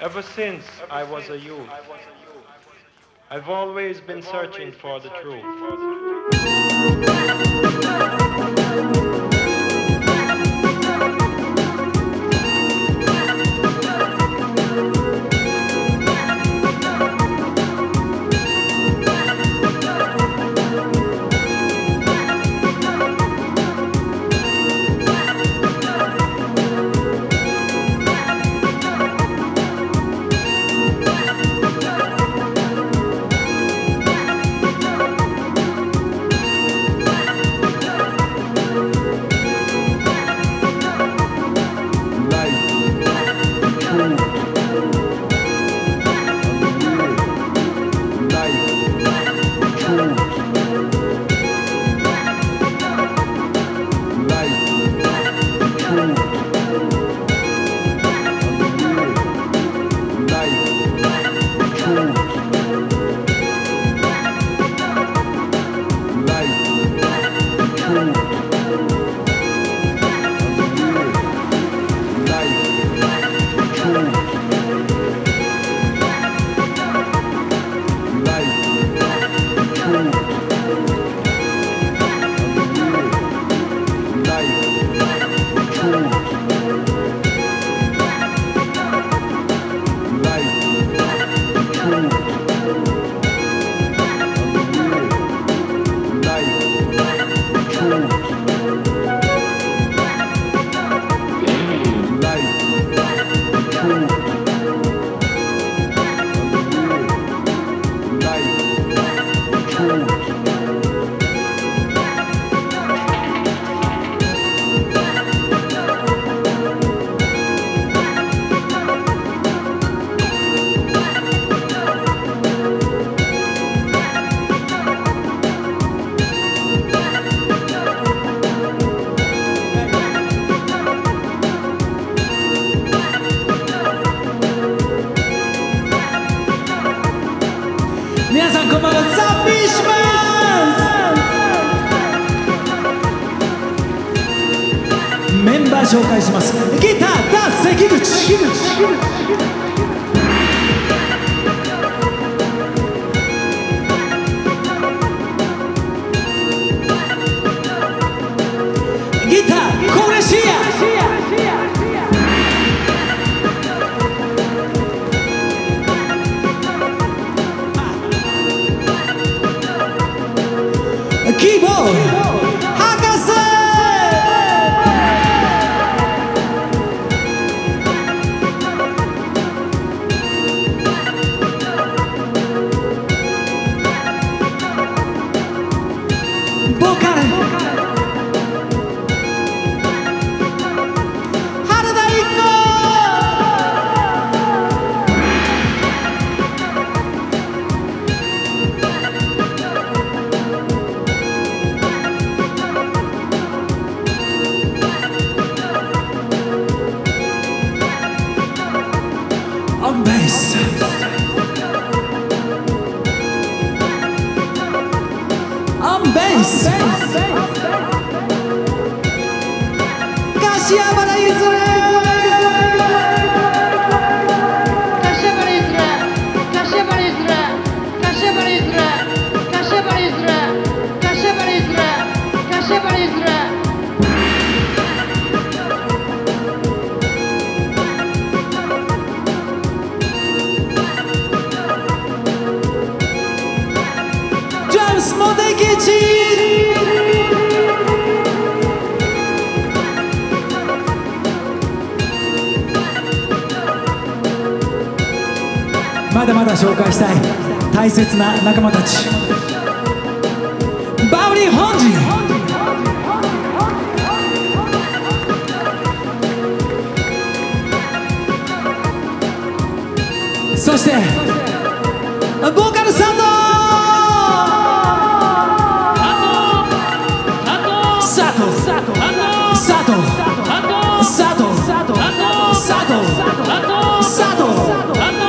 Ever since I was a youth, I've always been searching for the truth. 皆さんこんばんはザ・フィッシュマンズ。メンバー紹介します。ギターダンス関口。Keyboard. アキーボードまだまだ紹介したい。大切な仲間たち。バウリー本陣。そしてボスタート,